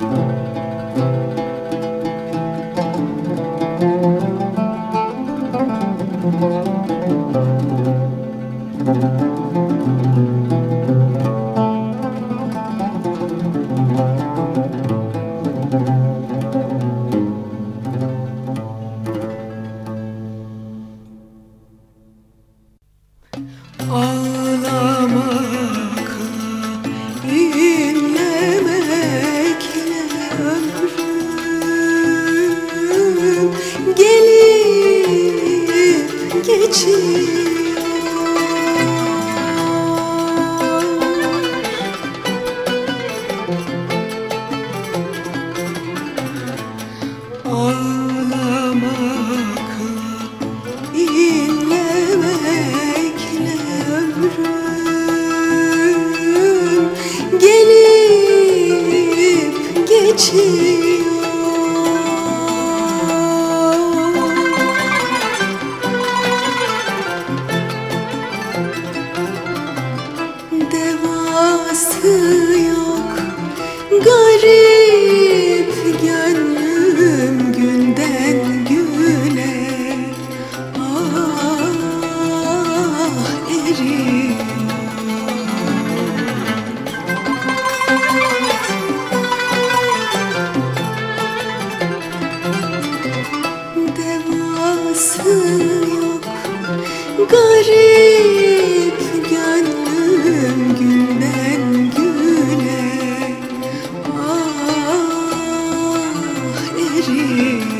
thank you. geçiyor Devası yok garip faydası yok Garip gönlüm günden güne. Ah erir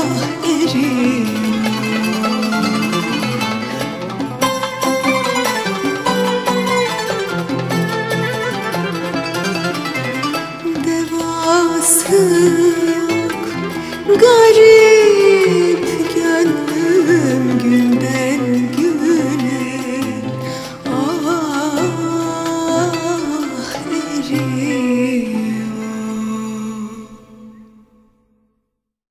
ah erim garip gönlüm günden güne. Ah, ah, ah erim.